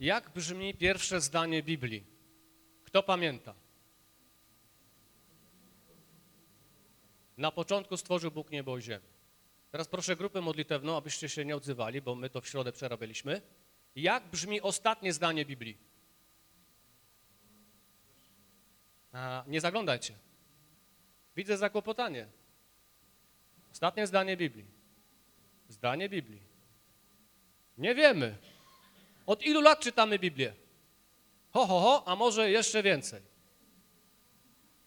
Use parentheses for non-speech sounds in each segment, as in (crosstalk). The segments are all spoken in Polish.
Jak brzmi pierwsze zdanie Biblii? Kto pamięta? Na początku stworzył Bóg niebo i ziemię. Teraz proszę grupę modlitewną, abyście się nie odzywali, bo my to w środę przerabialiśmy. Jak brzmi ostatnie zdanie Biblii? A, nie zaglądajcie. Widzę zakłopotanie. Ostatnie zdanie Biblii. Zdanie Biblii. Nie wiemy. Od ilu lat czytamy Biblię? Ho, ho, ho, a może jeszcze więcej.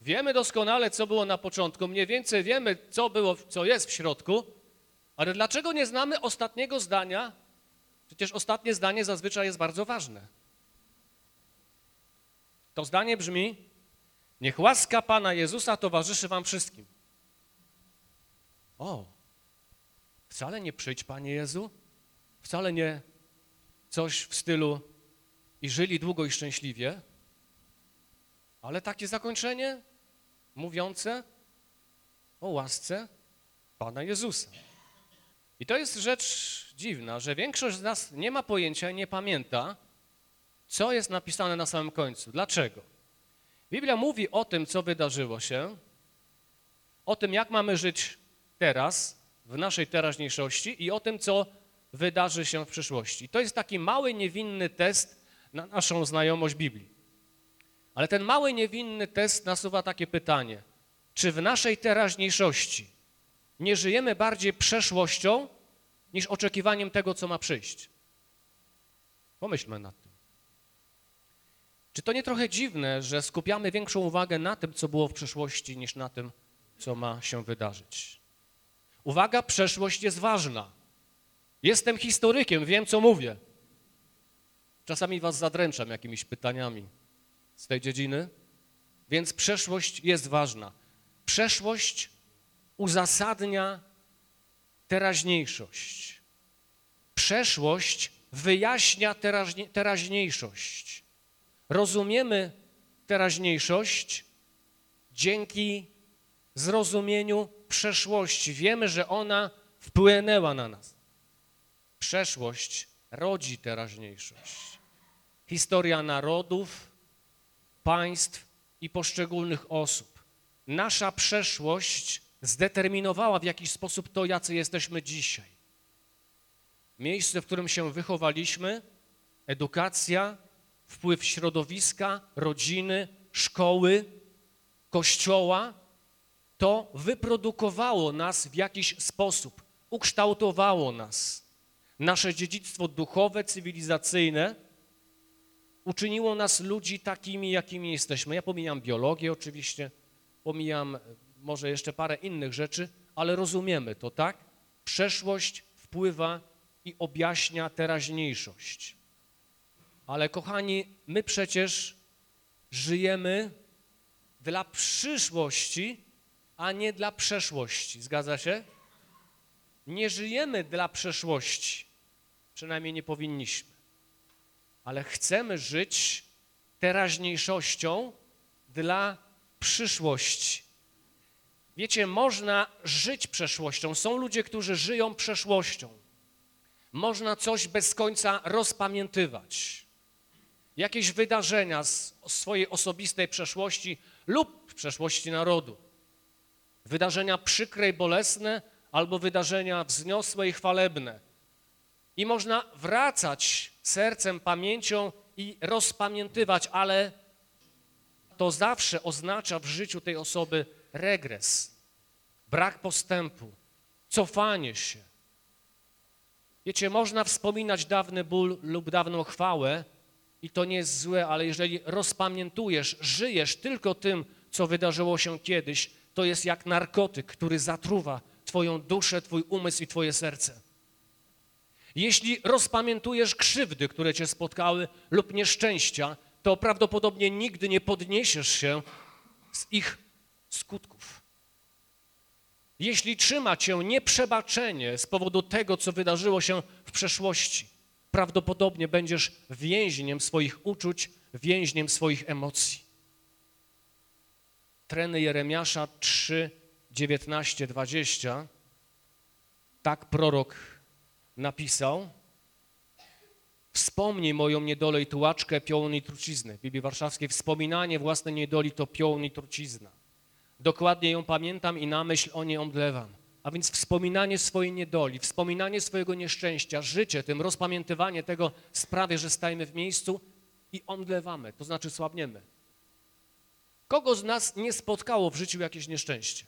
Wiemy doskonale, co było na początku, mniej więcej wiemy, co było, co jest w środku, ale dlaczego nie znamy ostatniego zdania? Przecież ostatnie zdanie zazwyczaj jest bardzo ważne. To zdanie brzmi, niech łaska Pana Jezusa towarzyszy wam wszystkim. O, wcale nie przyjdź, Panie Jezu, wcale nie coś w stylu i żyli długo i szczęśliwie, ale takie zakończenie mówiące o łasce Pana Jezusa. I to jest rzecz dziwna, że większość z nas nie ma pojęcia nie pamięta, co jest napisane na samym końcu. Dlaczego? Biblia mówi o tym, co wydarzyło się, o tym, jak mamy żyć teraz, w naszej teraźniejszości i o tym, co wydarzy się w przyszłości. To jest taki mały, niewinny test na naszą znajomość Biblii. Ale ten mały, niewinny test nasuwa takie pytanie, czy w naszej teraźniejszości nie żyjemy bardziej przeszłością niż oczekiwaniem tego, co ma przyjść? Pomyślmy nad tym. Czy to nie trochę dziwne, że skupiamy większą uwagę na tym, co było w przeszłości, niż na tym, co ma się wydarzyć? Uwaga, przeszłość jest ważna. Jestem historykiem, wiem, co mówię. Czasami was zadręczam jakimiś pytaniami z tej dziedziny, więc przeszłość jest ważna. Przeszłość uzasadnia teraźniejszość. Przeszłość wyjaśnia teraźnie, teraźniejszość. Rozumiemy teraźniejszość dzięki zrozumieniu przeszłości. Wiemy, że ona wpłynęła na nas. Przeszłość rodzi teraźniejszość. Historia narodów, państw i poszczególnych osób. Nasza przeszłość zdeterminowała w jakiś sposób to, jacy jesteśmy dzisiaj. Miejsce, w którym się wychowaliśmy, edukacja, wpływ środowiska, rodziny, szkoły, kościoła, to wyprodukowało nas w jakiś sposób, ukształtowało nas. Nasze dziedzictwo duchowe, cywilizacyjne uczyniło nas ludzi takimi, jakimi jesteśmy. Ja pomijam biologię oczywiście, pomijam e, może jeszcze parę innych rzeczy, ale rozumiemy to, tak? Przeszłość wpływa i objaśnia teraźniejszość. Ale kochani, my przecież żyjemy dla przyszłości, a nie dla przeszłości. Zgadza się? Nie żyjemy dla przeszłości, przynajmniej nie powinniśmy, ale chcemy żyć teraźniejszością dla przyszłości. Wiecie, można żyć przeszłością. Są ludzie, którzy żyją przeszłością. Można coś bez końca rozpamiętywać. Jakieś wydarzenia z swojej osobistej przeszłości lub przeszłości narodu. Wydarzenia przykre i bolesne, albo wydarzenia wzniosłe i chwalebne. I można wracać sercem, pamięcią i rozpamiętywać, ale to zawsze oznacza w życiu tej osoby regres, brak postępu, cofanie się. Wiecie, można wspominać dawny ból lub dawną chwałę i to nie jest złe, ale jeżeli rozpamiętujesz, żyjesz tylko tym, co wydarzyło się kiedyś, to jest jak narkotyk, który zatruwa twoją duszę, twój umysł i twoje serce. Jeśli rozpamiętujesz krzywdy, które cię spotkały lub nieszczęścia, to prawdopodobnie nigdy nie podniesiesz się z ich skutków. Jeśli trzyma cię nieprzebaczenie z powodu tego, co wydarzyło się w przeszłości, prawdopodobnie będziesz więźniem swoich uczuć, więźniem swoich emocji. Treny Jeremiasza 3, 19, 20 tak prorok napisał. Wspomnij moją niedolę i tułaczkę, piołun i trucizny. W Biblii Warszawskiej wspominanie własnej niedoli to piołun i trucizna. Dokładnie ją pamiętam i na myśl o niej omdlewam. A więc wspominanie swojej niedoli, wspominanie swojego nieszczęścia, życie tym, rozpamiętywanie tego sprawia, że stajemy w miejscu i omdlewamy, to znaczy słabniemy. Kogo z nas nie spotkało w życiu jakieś nieszczęście?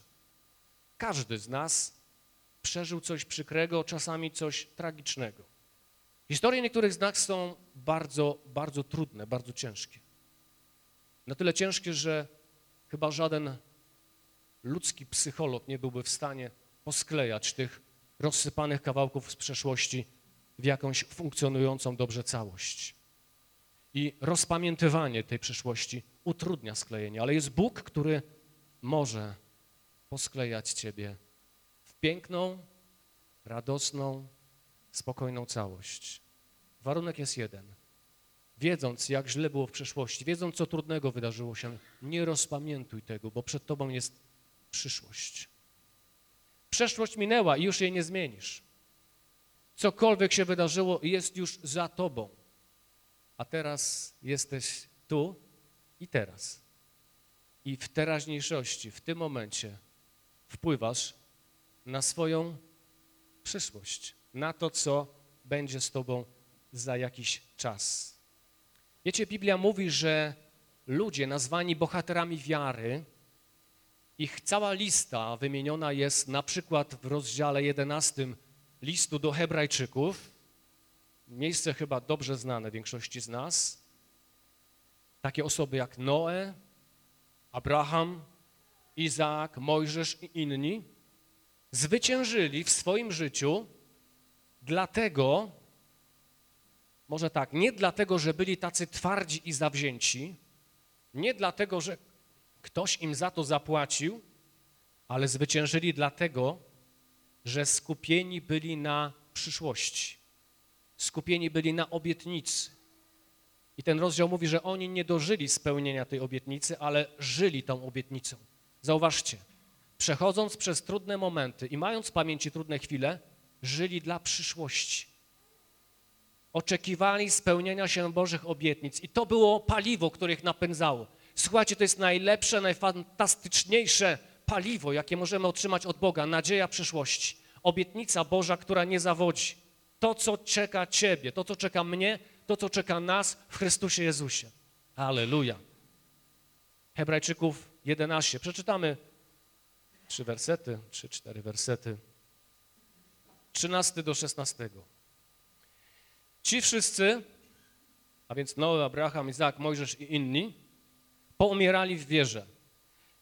Każdy z nas przeżył coś przykrego, czasami coś tragicznego. Historie niektórych z nas są bardzo, bardzo trudne, bardzo ciężkie. Na tyle ciężkie, że chyba żaden ludzki psycholog nie byłby w stanie posklejać tych rozsypanych kawałków z przeszłości w jakąś funkcjonującą dobrze całość. I rozpamiętywanie tej przeszłości utrudnia sklejenie, ale jest Bóg, który może posklejać ciebie piękną, radosną, spokojną całość. Warunek jest jeden. Wiedząc, jak źle było w przeszłości, wiedząc, co trudnego wydarzyło się, nie rozpamiętuj tego, bo przed tobą jest przyszłość. Przeszłość minęła i już jej nie zmienisz. Cokolwiek się wydarzyło, jest już za tobą. A teraz jesteś tu i teraz. I w teraźniejszości, w tym momencie wpływasz na swoją przyszłość, na to, co będzie z tobą za jakiś czas. Wiecie, Biblia mówi, że ludzie nazwani bohaterami wiary, ich cała lista wymieniona jest na przykład w rozdziale 11 listu do Hebrajczyków, miejsce chyba dobrze znane większości z nas. Takie osoby jak Noe, Abraham, Izaak, Mojżesz i inni zwyciężyli w swoim życiu dlatego, może tak, nie dlatego, że byli tacy twardzi i zawzięci, nie dlatego, że ktoś im za to zapłacił, ale zwyciężyli dlatego, że skupieni byli na przyszłości. Skupieni byli na obietnicy. I ten rozdział mówi, że oni nie dożyli spełnienia tej obietnicy, ale żyli tą obietnicą. Zauważcie, przechodząc przez trudne momenty i mając w pamięci trudne chwile, żyli dla przyszłości. Oczekiwali spełnienia się Bożych obietnic i to było paliwo, które ich napędzało. Słuchajcie, to jest najlepsze, najfantastyczniejsze paliwo, jakie możemy otrzymać od Boga, nadzieja przyszłości. Obietnica Boża, która nie zawodzi. To, co czeka Ciebie, to, co czeka mnie, to, co czeka nas w Chrystusie Jezusie. Aleluja. Hebrajczyków 11. Przeczytamy trzy wersety, trzy, cztery wersety. 13 do 16. Ci wszyscy, a więc Noe, Abraham, Izaak, Mojżesz i inni, poumierali w wierze.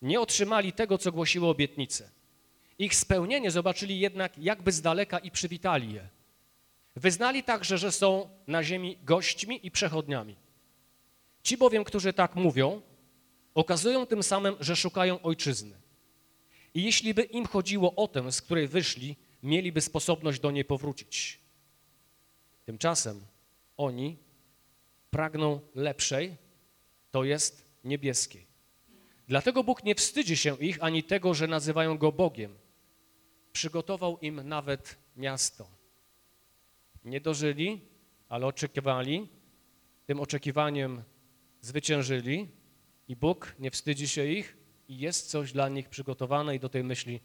Nie otrzymali tego, co głosiło obietnice. Ich spełnienie zobaczyli jednak jakby z daleka i przywitali je. Wyznali także, że są na ziemi gośćmi i przechodniami. Ci bowiem, którzy tak mówią, okazują tym samym, że szukają ojczyzny. I jeśli by im chodziło o tę, z której wyszli, mieliby sposobność do niej powrócić. Tymczasem oni pragną lepszej, to jest niebieskiej. Dlatego Bóg nie wstydzi się ich ani tego, że nazywają Go Bogiem. Przygotował im nawet miasto. Nie dożyli, ale oczekiwali, tym oczekiwaniem zwyciężyli i Bóg nie wstydzi się ich i jest coś dla nich przygotowane i do tej myśli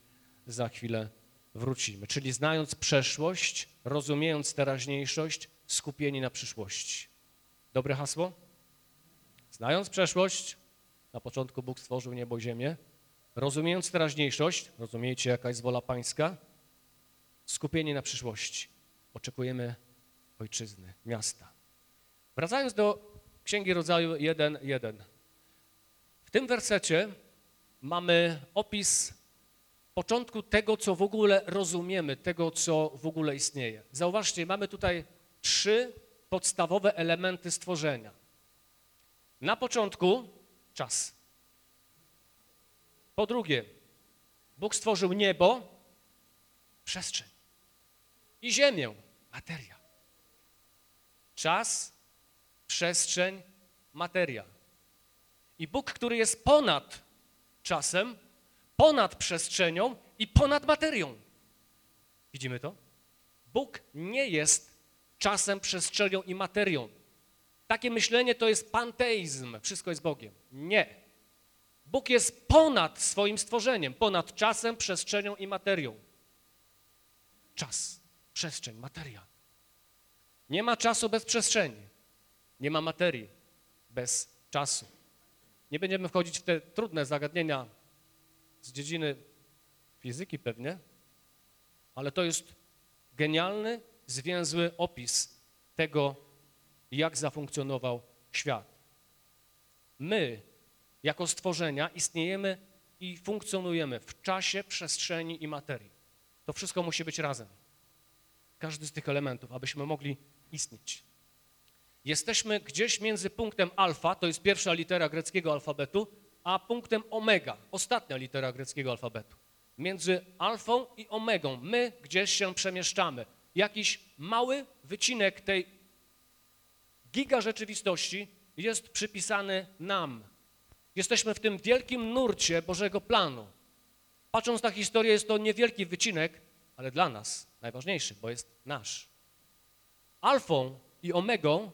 za chwilę wrócimy. Czyli znając przeszłość, rozumiejąc teraźniejszość, skupieni na przyszłości. Dobre hasło? Znając przeszłość, na początku Bóg stworzył niebo i ziemię, rozumiejąc teraźniejszość, rozumiecie jaka jest wola pańska, skupieni na przyszłości. Oczekujemy ojczyzny, miasta. Wracając do Księgi Rodzaju 1.1. W tym wersecie mamy opis początku tego, co w ogóle rozumiemy, tego, co w ogóle istnieje. Zauważcie, mamy tutaj trzy podstawowe elementy stworzenia. Na początku czas. Po drugie, Bóg stworzył niebo, przestrzeń i ziemię, materia. Czas, przestrzeń, materia. I Bóg, który jest ponad czasem, ponad przestrzenią i ponad materią. Widzimy to? Bóg nie jest czasem, przestrzenią i materią. Takie myślenie to jest panteizm, wszystko jest Bogiem. Nie. Bóg jest ponad swoim stworzeniem, ponad czasem, przestrzenią i materią. Czas, przestrzeń, materia. Nie ma czasu bez przestrzeni. Nie ma materii bez czasu. Nie będziemy wchodzić w te trudne zagadnienia z dziedziny fizyki pewnie, ale to jest genialny, zwięzły opis tego, jak zafunkcjonował świat. My, jako stworzenia, istniejemy i funkcjonujemy w czasie, przestrzeni i materii. To wszystko musi być razem. Każdy z tych elementów, abyśmy mogli istnieć. Jesteśmy gdzieś między punktem alfa, to jest pierwsza litera greckiego alfabetu, a punktem omega, ostatnia litera greckiego alfabetu. Między alfą i omegą my gdzieś się przemieszczamy. Jakiś mały wycinek tej giga rzeczywistości jest przypisany nam. Jesteśmy w tym wielkim nurcie Bożego planu. Patrząc na historię, jest to niewielki wycinek, ale dla nas najważniejszy, bo jest nasz. Alfą i omegą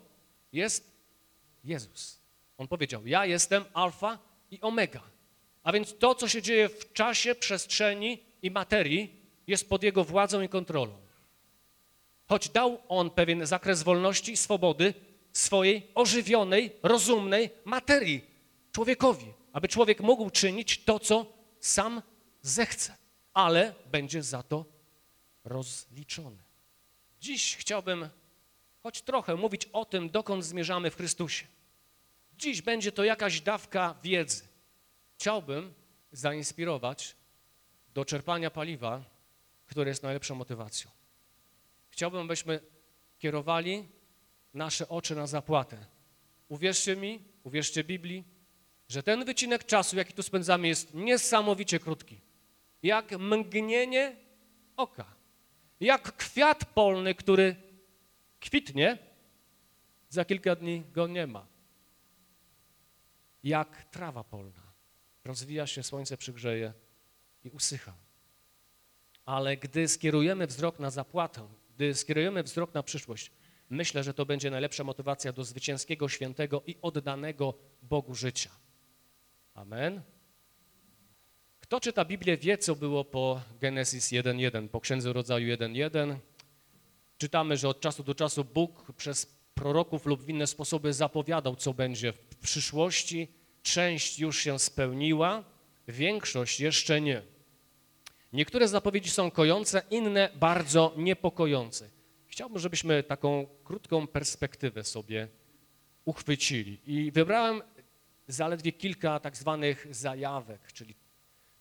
jest Jezus. On powiedział, ja jestem alfa i omega. A więc to, co się dzieje w czasie, przestrzeni i materii, jest pod Jego władzą i kontrolą. Choć dał On pewien zakres wolności i swobody swojej ożywionej, rozumnej materii człowiekowi, aby człowiek mógł czynić to, co sam zechce, ale będzie za to rozliczony. Dziś chciałbym choć trochę mówić o tym, dokąd zmierzamy w Chrystusie. Dziś będzie to jakaś dawka wiedzy. Chciałbym zainspirować do czerpania paliwa, które jest najlepszą motywacją. Chciałbym, abyśmy kierowali nasze oczy na zapłatę. Uwierzcie mi, uwierzcie Biblii, że ten wycinek czasu, jaki tu spędzamy, jest niesamowicie krótki. Jak mgnienie oka. Jak kwiat polny, który kwitnie, za kilka dni go nie ma. Jak trawa polna. Rozwija się, słońce przygrzeje i usycha. Ale gdy skierujemy wzrok na zapłatę, gdy skierujemy wzrok na przyszłość, myślę, że to będzie najlepsza motywacja do zwycięskiego, świętego i oddanego Bogu życia. Amen. Kto czyta Biblię wie, co było po Genesis 1.1, po Księdze Rodzaju 1.1. Czytamy, że od czasu do czasu Bóg przez proroków lub w inne sposoby zapowiadał, co będzie w przyszłości. Część już się spełniła, większość jeszcze nie. Niektóre zapowiedzi są kojące, inne bardzo niepokojące. Chciałbym, żebyśmy taką krótką perspektywę sobie uchwycili. I wybrałem zaledwie kilka tak zwanych zajawek, czyli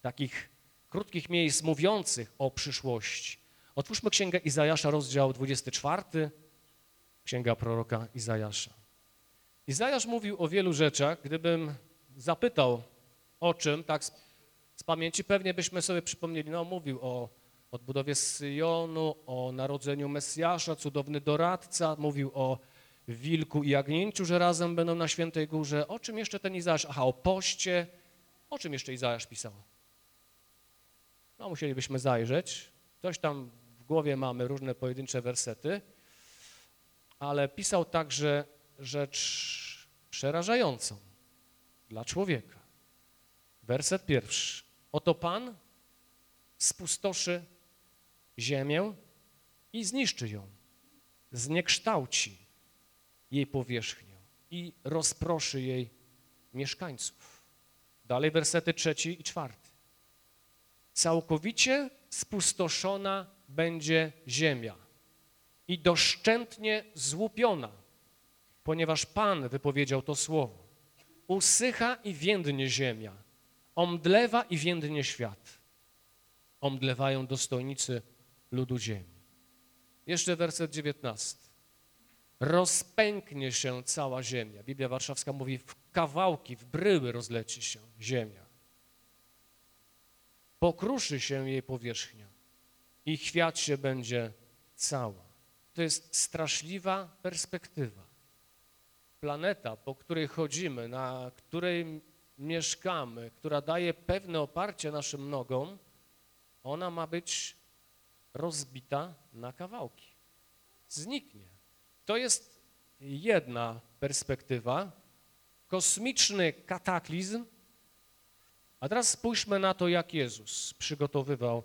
takich krótkich miejsc mówiących o przyszłości. Otwórzmy Księgę Izajasza, rozdział 24, Księga proroka Izajasza. Izajasz mówił o wielu rzeczach. Gdybym zapytał o czym, tak z, z pamięci, pewnie byśmy sobie przypomnieli, no mówił o odbudowie Syjonu, o narodzeniu Mesjasza, cudowny doradca, mówił o wilku i jagnięciu, że razem będą na Świętej Górze. O czym jeszcze ten Izajasz? Aha, o poście. O czym jeszcze Izajasz pisał? No, musielibyśmy zajrzeć. Coś tam głowie mamy, różne pojedyncze wersety, ale pisał także rzecz przerażającą dla człowieka. Werset pierwszy. Oto Pan spustoszy ziemię i zniszczy ją, zniekształci jej powierzchnię i rozproszy jej mieszkańców. Dalej wersety trzeci i czwarty. Całkowicie spustoszona będzie ziemia i doszczętnie złupiona, ponieważ Pan wypowiedział to słowo. Usycha i więdnie ziemia, omdlewa i więdnie świat. Omdlewają dostojnicy ludu ziemi. Jeszcze werset 19. Rozpęknie się cała ziemia. Biblia Warszawska mówi, w kawałki, w bryły rozleci się ziemia. Pokruszy się jej powierzchnia i chwiać się będzie cała. To jest straszliwa perspektywa. Planeta, po której chodzimy, na której mieszkamy, która daje pewne oparcie naszym nogom, ona ma być rozbita na kawałki. Zniknie. To jest jedna perspektywa, kosmiczny kataklizm, a teraz spójrzmy na to, jak Jezus przygotowywał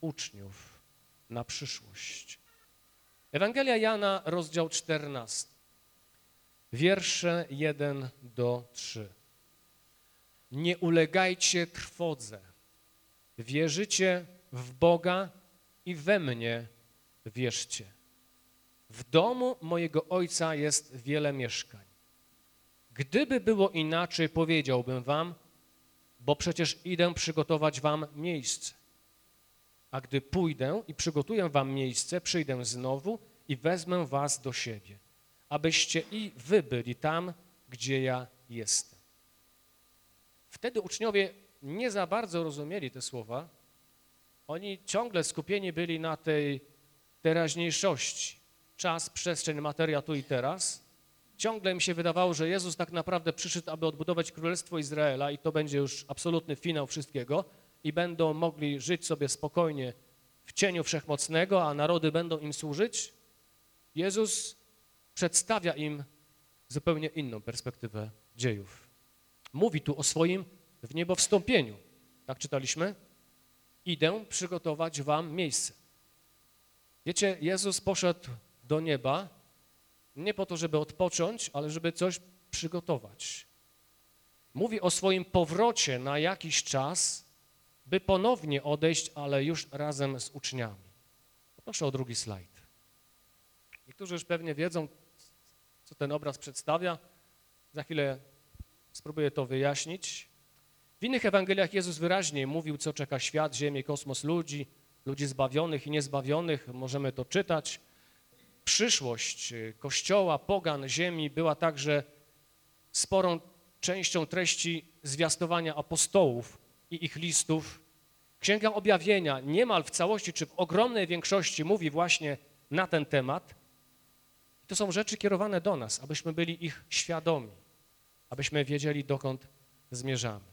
uczniów na przyszłość. Ewangelia Jana, rozdział 14, wiersze 1 do 3. Nie ulegajcie trwodze, wierzycie w Boga i we mnie wierzcie. W domu mojego Ojca jest wiele mieszkań. Gdyby było inaczej, powiedziałbym wam, bo przecież idę przygotować wam miejsce. A gdy pójdę i przygotuję wam miejsce, przyjdę znowu i wezmę was do siebie, abyście i wy byli tam, gdzie ja jestem. Wtedy uczniowie nie za bardzo rozumieli te słowa. Oni ciągle skupieni byli na tej teraźniejszości. Czas, przestrzeń, materia tu i teraz. Ciągle mi się wydawało, że Jezus tak naprawdę przyszedł, aby odbudować Królestwo Izraela i to będzie już absolutny finał wszystkiego i będą mogli żyć sobie spokojnie w cieniu Wszechmocnego, a narody będą im służyć. Jezus przedstawia im zupełnie inną perspektywę dziejów. Mówi tu o swoim w niebo wstąpieniu. Tak czytaliśmy? Idę przygotować wam miejsce. Wiecie, Jezus poszedł do nieba nie po to, żeby odpocząć, ale żeby coś przygotować. Mówi o swoim powrocie na jakiś czas, by ponownie odejść, ale już razem z uczniami. Proszę o drugi slajd. Niektórzy już pewnie wiedzą, co ten obraz przedstawia. Za chwilę spróbuję to wyjaśnić. W innych Ewangeliach Jezus wyraźnie mówił, co czeka świat, ziemię, kosmos, ludzi, ludzi zbawionych i niezbawionych. Możemy to czytać. Przyszłość Kościoła, pogan, ziemi była także sporą częścią treści zwiastowania apostołów i ich listów. Księga Objawienia niemal w całości, czy w ogromnej większości mówi właśnie na ten temat. To są rzeczy kierowane do nas, abyśmy byli ich świadomi, abyśmy wiedzieli, dokąd zmierzamy.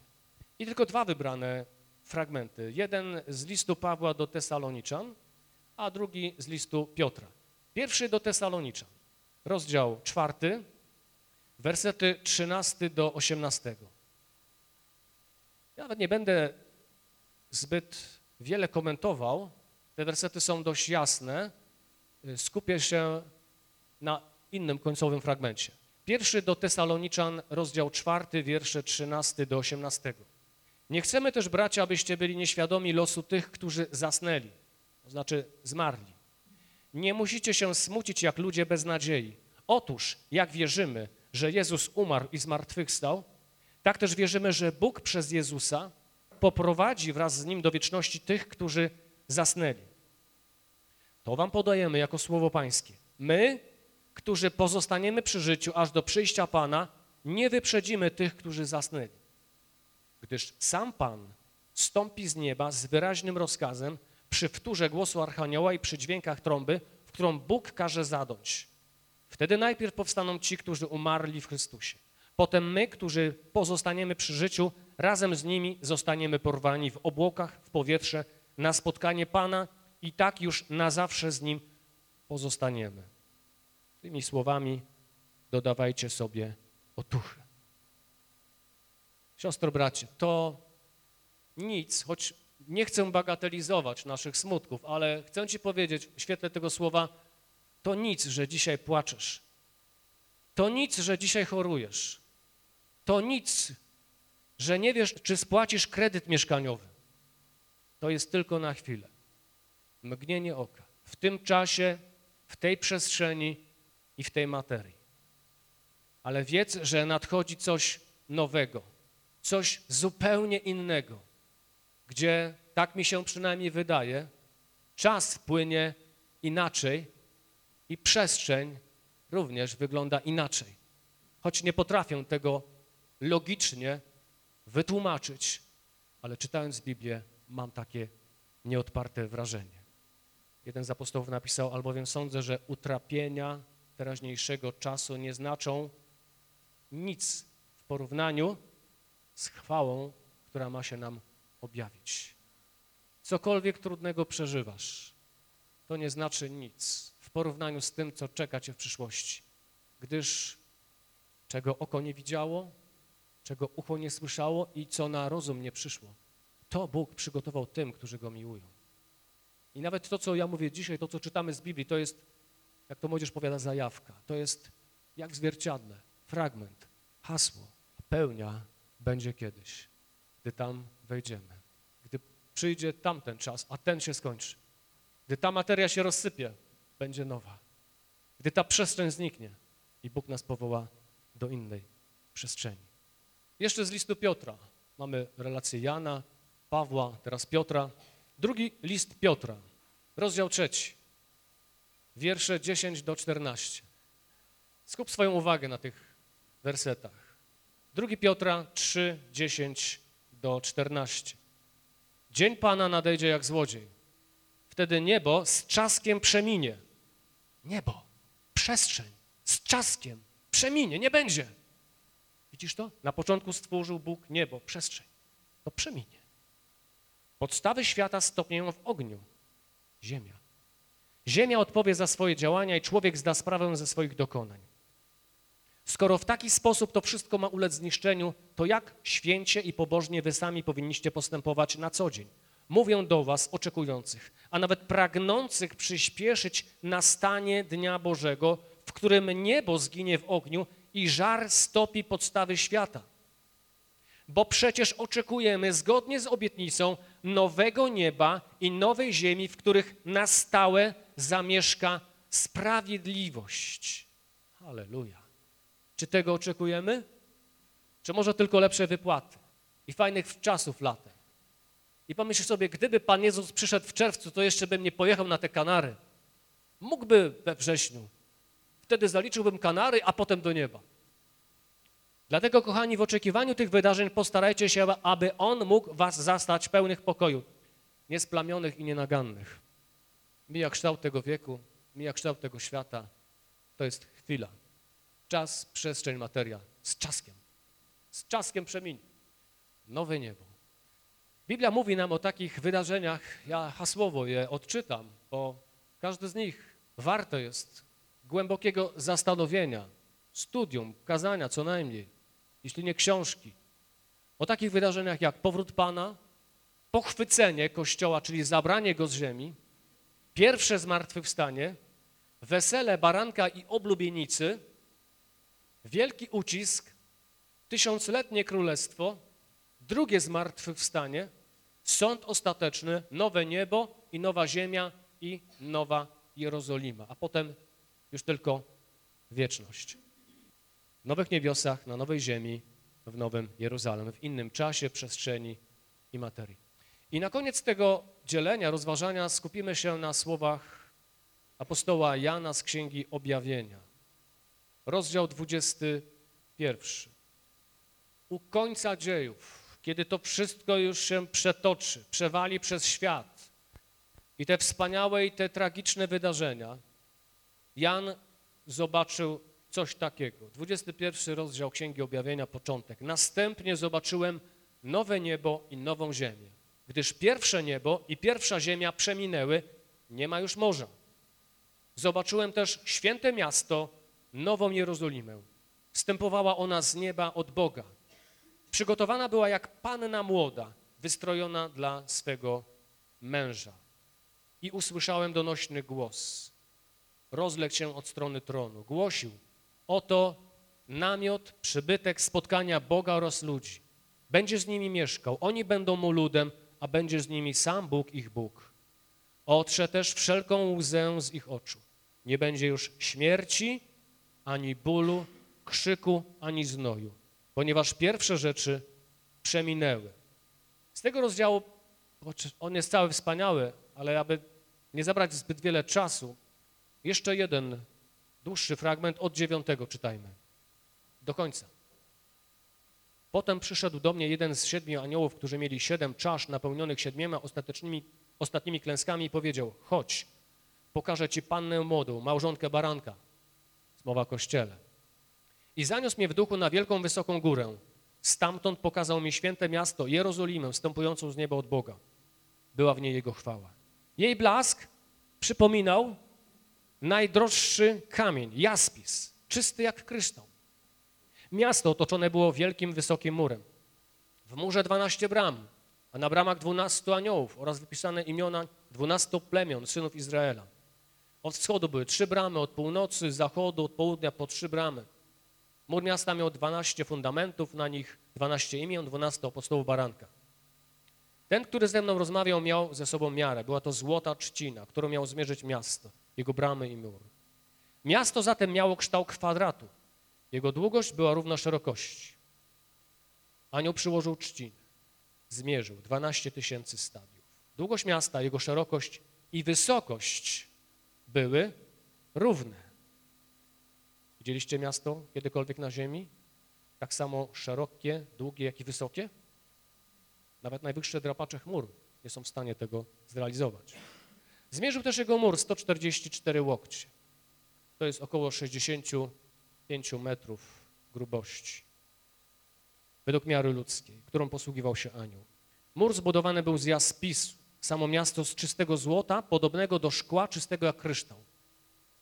I tylko dwa wybrane fragmenty. Jeden z listu Pawła do Tesaloniczan, a drugi z listu Piotra. Pierwszy do Tesaloniczan, rozdział czwarty, wersety 13 do 18. Ja nawet nie będę zbyt wiele komentował, te wersety są dość jasne. Skupię się na innym końcowym fragmencie. Pierwszy do Tesaloniczan, rozdział czwarty, wiersze 13 do 18. Nie chcemy też, bracia, abyście byli nieświadomi losu tych, którzy zasnęli, to znaczy zmarli. Nie musicie się smucić jak ludzie bez nadziei. Otóż, jak wierzymy, że Jezus umarł i zmartwychwstał, tak też wierzymy, że Bóg przez Jezusa poprowadzi wraz z Nim do wieczności tych, którzy zasnęli. To wam podajemy jako słowo pańskie. My, którzy pozostaniemy przy życiu aż do przyjścia Pana, nie wyprzedzimy tych, którzy zasnęli. Gdyż sam Pan stąpi z nieba z wyraźnym rozkazem przy wtórze głosu Archanioła i przy dźwiękach trąby, w którą Bóg każe zadąć. Wtedy najpierw powstaną ci, którzy umarli w Chrystusie. Potem my, którzy pozostaniemy przy życiu, razem z nimi zostaniemy porwani w obłokach, w powietrze, na spotkanie Pana i tak już na zawsze z Nim pozostaniemy. Tymi słowami dodawajcie sobie otuchy. Siostro, bracie, to nic, choć nie chcę bagatelizować naszych smutków, ale chcę Ci powiedzieć w świetle tego słowa, to nic, że dzisiaj płaczesz. To nic, że dzisiaj chorujesz. To nic, że nie wiesz, czy spłacisz kredyt mieszkaniowy. To jest tylko na chwilę. Mgnienie oka. W tym czasie, w tej przestrzeni i w tej materii. Ale wiedz, że nadchodzi coś nowego, coś zupełnie innego, gdzie, tak mi się przynajmniej wydaje, czas płynie inaczej i przestrzeń również wygląda inaczej. Choć nie potrafię tego logicznie wytłumaczyć, ale czytając Biblię mam takie nieodparte wrażenie. Jeden z apostołów napisał, albowiem sądzę, że utrapienia teraźniejszego czasu nie znaczą nic w porównaniu z chwałą, która ma się nam objawić. Cokolwiek trudnego przeżywasz, to nie znaczy nic w porównaniu z tym, co czeka cię w przyszłości. Gdyż czego oko nie widziało, czego ucho nie słyszało i co na rozum nie przyszło, to Bóg przygotował tym, którzy Go miłują. I nawet to, co ja mówię dzisiaj, to, co czytamy z Biblii, to jest, jak to młodzież powiada, zajawka. To jest jak zwierciadle, fragment, hasło. Pełnia będzie kiedyś, gdy tam wejdziemy. Gdy przyjdzie tamten czas, a ten się skończy. Gdy ta materia się rozsypie, będzie nowa. Gdy ta przestrzeń zniknie i Bóg nas powoła do innej przestrzeni. Jeszcze z listu Piotra. Mamy relację Jana, Pawła, teraz Piotra. Drugi list Piotra, rozdział trzeci, wiersze 10 do 14. Skup swoją uwagę na tych wersetach. Drugi Piotra 3, 10 do 14. Dzień Pana nadejdzie jak złodziej. Wtedy niebo z czaskiem przeminie. Niebo, przestrzeń, z czaskiem przeminie, nie będzie. Widzisz to? Na początku stworzył Bóg niebo, przestrzeń. To przeminie. Podstawy świata stopnieją w ogniu. Ziemia. Ziemia odpowie za swoje działania i człowiek zda sprawę ze swoich dokonań. Skoro w taki sposób to wszystko ma ulec zniszczeniu, to jak święcie i pobożnie wy sami powinniście postępować na co dzień? Mówię do was oczekujących, a nawet pragnących przyspieszyć nastanie Dnia Bożego, w którym niebo zginie w ogniu i żar stopi podstawy świata. Bo przecież oczekujemy, zgodnie z obietnicą, nowego nieba i nowej ziemi, w których na stałe zamieszka sprawiedliwość. Halleluja. Czy tego oczekujemy? Czy może tylko lepsze wypłaty i fajnych czasów latem? I pomyśl sobie, gdyby Pan Jezus przyszedł w czerwcu, to jeszcze bym nie pojechał na te Kanary. Mógłby we wrześniu. Wtedy zaliczyłbym Kanary, a potem do nieba. Dlatego, kochani, w oczekiwaniu tych wydarzeń postarajcie się, aby On mógł was zastać pełnych pokoju, niesplamionych i nienagannych. Mija kształt tego wieku, mija kształt tego świata. To jest chwila. Czas, przestrzeń, materia. Z czaskiem. Z czaskiem przeminie. Nowe niebo. Biblia mówi nam o takich wydarzeniach, ja hasłowo je odczytam, bo każdy z nich warte jest głębokiego zastanowienia, studium, kazania co najmniej, jeśli nie książki. O takich wydarzeniach jak powrót Pana, pochwycenie Kościoła, czyli zabranie Go z ziemi, pierwsze zmartwychwstanie, wesele baranka i oblubienicy, wielki ucisk, tysiącletnie królestwo, drugie zmartwychwstanie, sąd ostateczny, nowe niebo i nowa ziemia i nowa Jerozolima, a potem już tylko wieczność. W nowych niebiosach, na nowej ziemi, w nowym Jeruzalem, w innym czasie, przestrzeni i materii. I na koniec tego dzielenia, rozważania skupimy się na słowach apostoła Jana z Księgi Objawienia. Rozdział 21. U końca dziejów, kiedy to wszystko już się przetoczy, przewali przez świat i te wspaniałe i te tragiczne wydarzenia, Jan zobaczył coś takiego. 21 rozdział Księgi Objawienia, początek. Następnie zobaczyłem nowe niebo i nową ziemię, gdyż pierwsze niebo i pierwsza ziemia przeminęły, nie ma już morza. Zobaczyłem też święte miasto, nową Jerozolimę. Wstępowała ona z nieba od Boga. Przygotowana była jak panna młoda, wystrojona dla swego męża. I usłyszałem donośny głos. Rozległ się od strony tronu. Głosił, oto namiot, przybytek spotkania Boga oraz ludzi. Będzie z nimi mieszkał. Oni będą mu ludem, a będzie z nimi sam Bóg, ich Bóg. Otrze też wszelką łzę z ich oczu. Nie będzie już śmierci, ani bólu, krzyku, ani znoju, ponieważ pierwsze rzeczy przeminęły. Z tego rozdziału, on jest cały wspaniały, ale aby nie zabrać zbyt wiele czasu, jeszcze jeden dłuższy fragment od dziewiątego czytajmy. Do końca. Potem przyszedł do mnie jeden z siedmiu aniołów, którzy mieli siedem czasz napełnionych siedmioma ostatecznymi, ostatnimi klęskami i powiedział, chodź, pokażę ci pannę młodą, małżonkę baranka. Mowa o Kościele. I zaniósł mnie w duchu na wielką, wysoką górę. Stamtąd pokazał mi święte miasto, Jerozolimę, wstępującą z nieba od Boga. Była w niej Jego chwała. Jej blask przypominał najdroższy kamień, jaspis, czysty jak kryształ. Miasto otoczone było wielkim, wysokim murem. W murze 12 bram, a na bramach 12 aniołów oraz wypisane imiona 12 plemion, synów Izraela. Od wschodu były trzy bramy, od północy, zachodu, od południa po trzy bramy. Mur miasta miał 12 fundamentów, na nich 12 imion, 12 apostołów baranka. Ten, który ze mną rozmawiał, miał ze sobą miarę. Była to złota trzcina, którą miał zmierzyć miasto, jego bramy i mur. Miasto zatem miało kształt kwadratu. Jego długość była równa szerokości. Anioł przyłożył trzcinę, zmierzył 12 tysięcy stadiów. Długość miasta, jego szerokość i wysokość były równe. Widzieliście miasto kiedykolwiek na ziemi? Tak samo szerokie, długie, jak i wysokie? Nawet najwyższe drapacze chmur nie są w stanie tego zrealizować. Zmierzył też jego mur 144 łokcie. To jest około 65 metrów grubości. Według miary ludzkiej, którą posługiwał się anioł. Mur zbudowany był z jaspisu. Samo miasto z czystego złota, podobnego do szkła, czystego jak kryształ.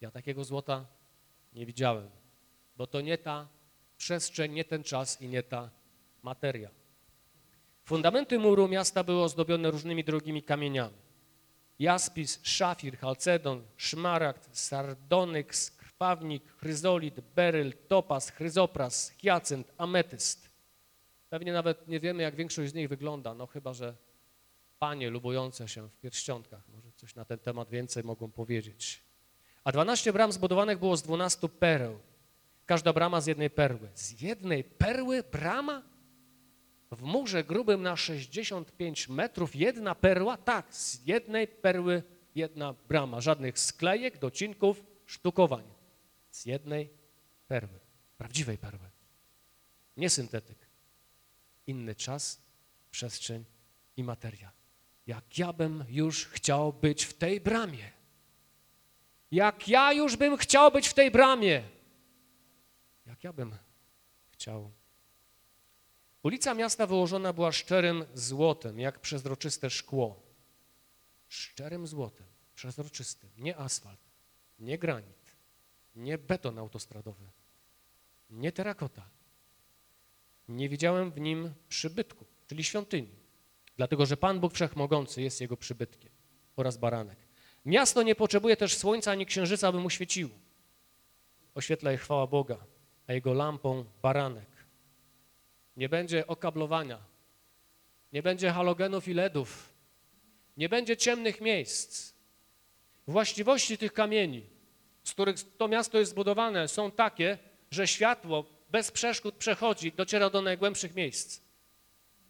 Ja takiego złota nie widziałem, bo to nie ta przestrzeń, nie ten czas i nie ta materia. Fundamenty muru miasta były ozdobione różnymi drogimi kamieniami. Jaspis, szafir, halcedon, szmaragd, sardonyks, krwawnik, chryzolit, beryl, topas, chryzopras, hiacynt, ametyst. Pewnie nawet nie wiemy, jak większość z nich wygląda, no chyba, że panie lubujące się w pierścionkach może coś na ten temat więcej mogą powiedzieć. A 12 bram zbudowanych było z 12 pereł. Każda brama z jednej perły. Z jednej perły brama? W murze grubym na 65 metrów jedna perła? Tak, z jednej perły jedna brama. Żadnych sklejek, docinków, sztukowań. Z jednej perły. Prawdziwej perły. Nie syntetyk. Inny czas, przestrzeń i materia. Jak ja bym już chciał być w tej bramie. Jak ja już bym chciał być w tej bramie. Jak ja bym chciał. Ulica miasta wyłożona była szczerym złotem, jak przezroczyste szkło. Szczerym złotem, przezroczystym, nie asfalt, nie granit, nie beton autostradowy, nie terakota. Nie widziałem w nim przybytku, czyli świątyni, dlatego że Pan Bóg Wszechmogący jest jego przybytkiem oraz baranek. Miasto nie potrzebuje też słońca ani księżyca, by mu świeciło. Oświetla je chwała Boga, a jego lampą baranek. Nie będzie okablowania, nie będzie halogenów i LEDów, nie będzie ciemnych miejsc. Właściwości tych kamieni, z których to miasto jest zbudowane, są takie, że światło bez przeszkód przechodzi, dociera do najgłębszych miejsc.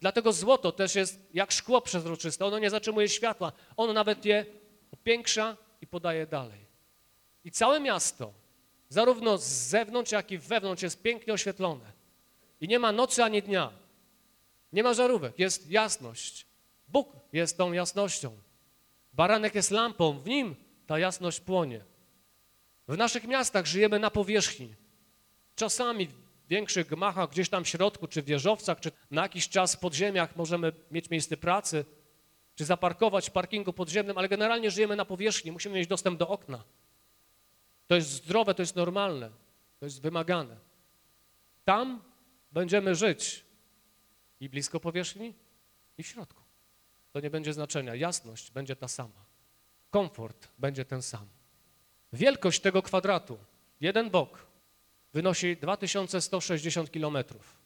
Dlatego złoto też jest jak szkło przezroczyste, ono nie zatrzymuje światła, ono nawet je upiększa i podaje dalej. I całe miasto, zarówno z zewnątrz, jak i wewnątrz jest pięknie oświetlone. I nie ma nocy ani dnia. Nie ma żarówek, jest jasność. Bóg jest tą jasnością. Baranek jest lampą, w nim ta jasność płonie. W naszych miastach żyjemy na powierzchni. Czasami w większych gmachach, gdzieś tam w środku, czy w wieżowcach, czy na jakiś czas w podziemiach możemy mieć miejsce pracy, czy zaparkować w parkingu podziemnym, ale generalnie żyjemy na powierzchni, musimy mieć dostęp do okna. To jest zdrowe, to jest normalne, to jest wymagane. Tam będziemy żyć i blisko powierzchni, i w środku. To nie będzie znaczenia. Jasność będzie ta sama. Komfort będzie ten sam. Wielkość tego kwadratu, jeden bok, wynosi 2160 kilometrów.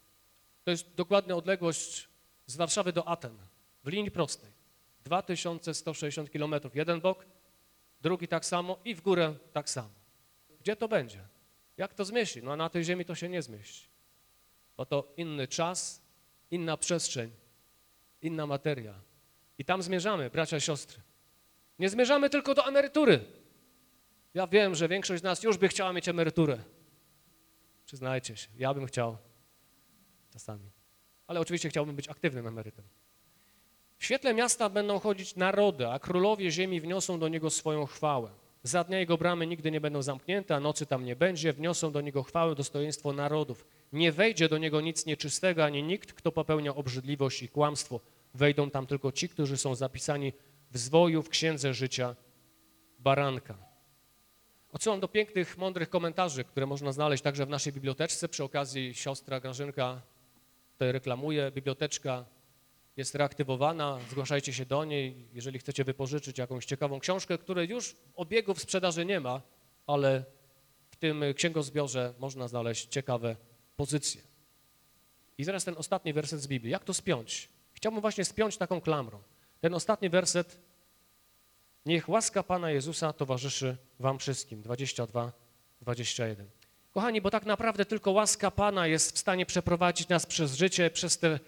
To jest dokładnie odległość z Warszawy do Aten w linii prostej. 2160 kilometrów. Jeden bok, drugi tak samo i w górę tak samo. Gdzie to będzie? Jak to zmieści? No a na tej ziemi to się nie zmieści. Bo to inny czas, inna przestrzeń, inna materia. I tam zmierzamy, bracia i siostry. Nie zmierzamy tylko do emerytury. Ja wiem, że większość z nas już by chciała mieć emeryturę. Przyznajcie się, ja bym chciał czasami. Ale oczywiście chciałbym być aktywnym emerytem. W świetle miasta będą chodzić narody, a królowie ziemi wniosą do niego swoją chwałę. Za dnia jego bramy nigdy nie będą zamknięte, a nocy tam nie będzie. Wniosą do niego chwałę, dostojeństwo narodów. Nie wejdzie do niego nic nieczystego, ani nikt, kto popełnia obrzydliwość i kłamstwo. Wejdą tam tylko ci, którzy są zapisani w zwoju w księdze życia baranka. Odsyłam do pięknych, mądrych komentarzy, które można znaleźć także w naszej biblioteczce. Przy okazji siostra Grażynka tutaj reklamuje. Biblioteczka jest reaktywowana, zgłaszajcie się do niej, jeżeli chcecie wypożyczyć jakąś ciekawą książkę, której już obiegów w sprzedaży nie ma, ale w tym księgozbiorze można znaleźć ciekawe pozycje. I zaraz ten ostatni werset z Biblii. Jak to spiąć? Chciałbym właśnie spiąć taką klamrą. Ten ostatni werset. Niech łaska Pana Jezusa towarzyszy wam wszystkim. 22, 21. Kochani, bo tak naprawdę tylko łaska Pana jest w stanie przeprowadzić nas przez życie, przez te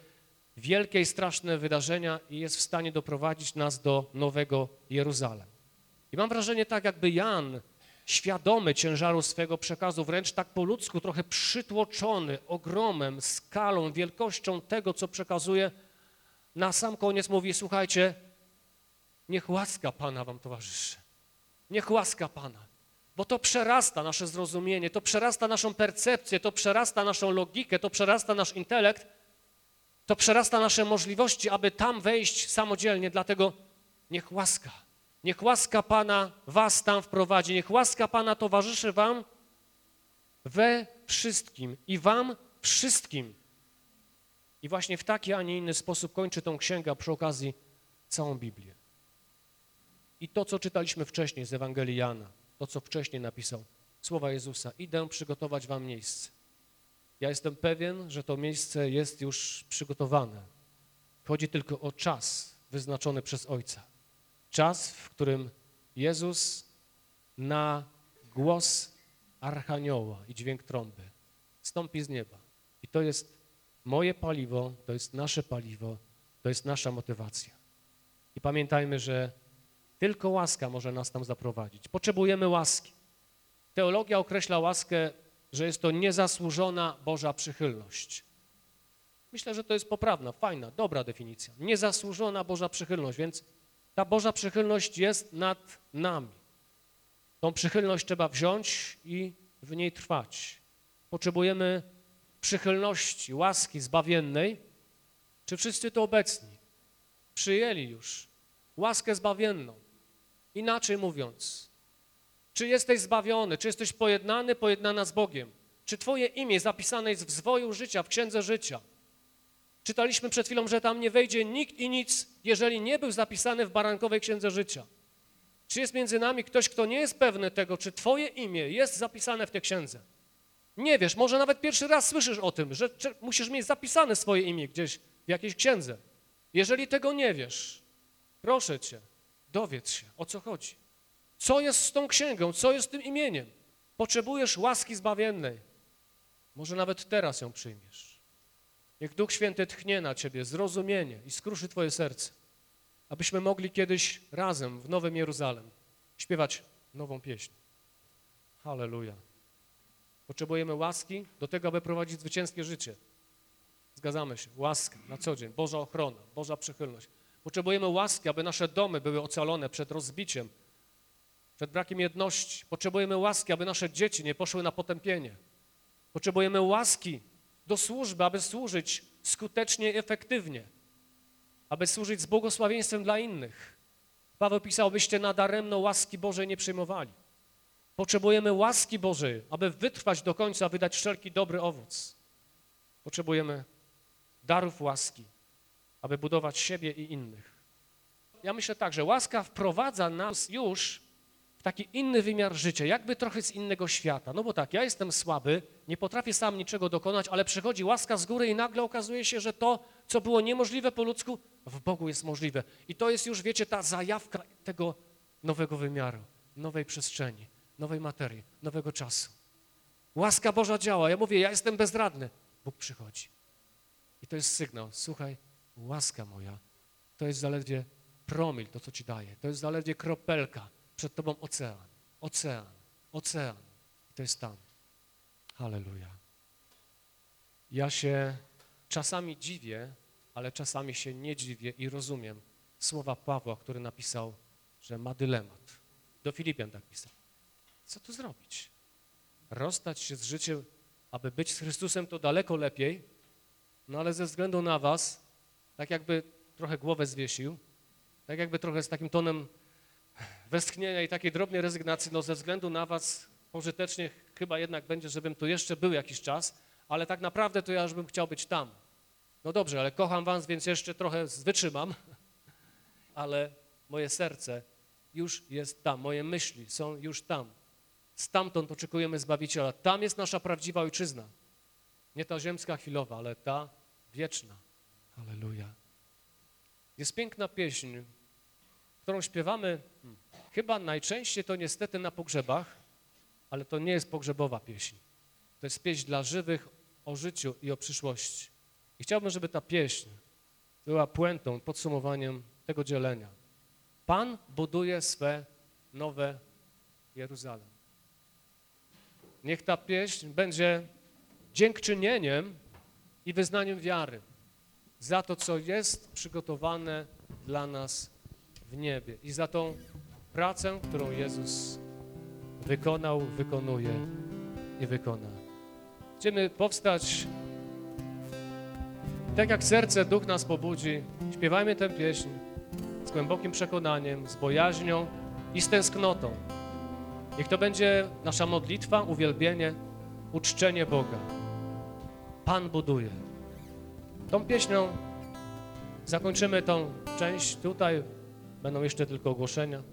wielkie i straszne wydarzenia i jest w stanie doprowadzić nas do nowego Jeruzalem. I mam wrażenie tak, jakby Jan, świadomy ciężaru swego przekazu, wręcz tak po ludzku, trochę przytłoczony ogromem, skalą, wielkością tego, co przekazuje, na sam koniec mówi, słuchajcie, niech łaska Pana wam towarzyszy. Niech łaska Pana. Bo to przerasta nasze zrozumienie, to przerasta naszą percepcję, to przerasta naszą logikę, to przerasta nasz intelekt, to przerasta nasze możliwości, aby tam wejść samodzielnie, dlatego niech łaska, niech łaska Pana was tam wprowadzi, niech łaska Pana towarzyszy wam we wszystkim i wam wszystkim. I właśnie w taki, a nie inny sposób kończy tą księgę, a przy okazji całą Biblię. I to, co czytaliśmy wcześniej z Ewangelii Jana, to, co wcześniej napisał, słowa Jezusa, idę przygotować wam miejsce. Ja jestem pewien, że to miejsce jest już przygotowane. Chodzi tylko o czas wyznaczony przez Ojca. Czas, w którym Jezus na głos Archanioła i dźwięk trąby stąpi z nieba. I to jest moje paliwo, to jest nasze paliwo, to jest nasza motywacja. I pamiętajmy, że tylko łaska może nas tam zaprowadzić. Potrzebujemy łaski. Teologia określa łaskę że jest to niezasłużona Boża przychylność. Myślę, że to jest poprawna, fajna, dobra definicja. Niezasłużona Boża przychylność, więc ta Boża przychylność jest nad nami. Tą przychylność trzeba wziąć i w niej trwać. Potrzebujemy przychylności, łaski zbawiennej. Czy wszyscy to obecni przyjęli już łaskę zbawienną? Inaczej mówiąc, czy jesteś zbawiony, czy jesteś pojednany, pojednana z Bogiem? Czy twoje imię zapisane jest w zwoju życia, w księdze życia? Czytaliśmy przed chwilą, że tam nie wejdzie nikt i nic, jeżeli nie był zapisany w barankowej księdze życia. Czy jest między nami ktoś, kto nie jest pewny tego, czy twoje imię jest zapisane w tej księdze? Nie wiesz, może nawet pierwszy raz słyszysz o tym, że musisz mieć zapisane swoje imię gdzieś w jakiejś księdze. Jeżeli tego nie wiesz, proszę cię, dowiedz się, o co chodzi. Co jest z tą księgą? Co jest z tym imieniem? Potrzebujesz łaski zbawiennej. Może nawet teraz ją przyjmiesz. Niech Duch Święty tchnie na ciebie zrozumienie i skruszy twoje serce, abyśmy mogli kiedyś razem w Nowym Jeruzalem śpiewać nową pieśń. Halleluja. Potrzebujemy łaski do tego, aby prowadzić zwycięskie życie. Zgadzamy się. Łaska na co dzień, Boża ochrona, Boża przychylność. Potrzebujemy łaski, aby nasze domy były ocalone przed rozbiciem, przed brakiem jedności. Potrzebujemy łaski, aby nasze dzieci nie poszły na potępienie. Potrzebujemy łaski do służby, aby służyć skutecznie i efektywnie, aby służyć z błogosławieństwem dla innych. Paweł pisał, byście nadaremno łaski Bożej nie przyjmowali. Potrzebujemy łaski Bożej, aby wytrwać do końca, wydać wszelki dobry owoc. Potrzebujemy darów łaski, aby budować siebie i innych. Ja myślę tak, że łaska wprowadza nas już taki inny wymiar życia, jakby trochę z innego świata. No bo tak, ja jestem słaby, nie potrafię sam niczego dokonać, ale przychodzi łaska z góry i nagle okazuje się, że to, co było niemożliwe po ludzku, w Bogu jest możliwe. I to jest już, wiecie, ta zajawka tego nowego wymiaru, nowej przestrzeni, nowej materii, nowego czasu. Łaska Boża działa. Ja mówię, ja jestem bezradny. Bóg przychodzi. I to jest sygnał. Słuchaj, łaska moja, to jest zaledwie promil, to co ci daje. To jest zaledwie kropelka przed Tobą ocean, ocean, ocean. I to jest tam. Halleluja. Ja się czasami dziwię, ale czasami się nie dziwię i rozumiem słowa Pawła, który napisał, że ma dylemat. Do Filipian tak pisał. Co tu zrobić? Rozstać się z życiem, aby być z Chrystusem, to daleko lepiej, no ale ze względu na was, tak jakby trochę głowę zwiesił, tak jakby trochę z takim tonem westchnienia i takiej drobnej rezygnacji, no ze względu na was pożytecznie chyba jednak będzie, żebym tu jeszcze był jakiś czas, ale tak naprawdę to ja już bym chciał być tam. No dobrze, ale kocham was, więc jeszcze trochę wytrzymam, (laughs) ale moje serce już jest tam, moje myśli są już tam. Stamtąd oczekujemy Zbawiciela. Tam jest nasza prawdziwa ojczyzna. Nie ta ziemska chwilowa, ale ta wieczna. Halleluja. Jest piękna pieśń, którą śpiewamy chyba najczęściej to niestety na pogrzebach, ale to nie jest pogrzebowa pieśń. To jest pieśń dla żywych o życiu i o przyszłości. I chciałbym, żeby ta pieśń była puentą, podsumowaniem tego dzielenia. Pan buduje swe nowe Jeruzalem. Niech ta pieśń będzie dziękczynieniem i wyznaniem wiary za to, co jest przygotowane dla nas w niebie i za tą pracę, którą Jezus wykonał, wykonuje i wykona. Chcemy powstać tak jak serce, duch nas pobudzi. Śpiewajmy tę pieśń z głębokim przekonaniem, z bojaźnią i z tęsknotą. Niech to będzie nasza modlitwa, uwielbienie, uczczenie Boga. Pan buduje. Tą pieśnią zakończymy tą część. Tutaj będą jeszcze tylko ogłoszenia.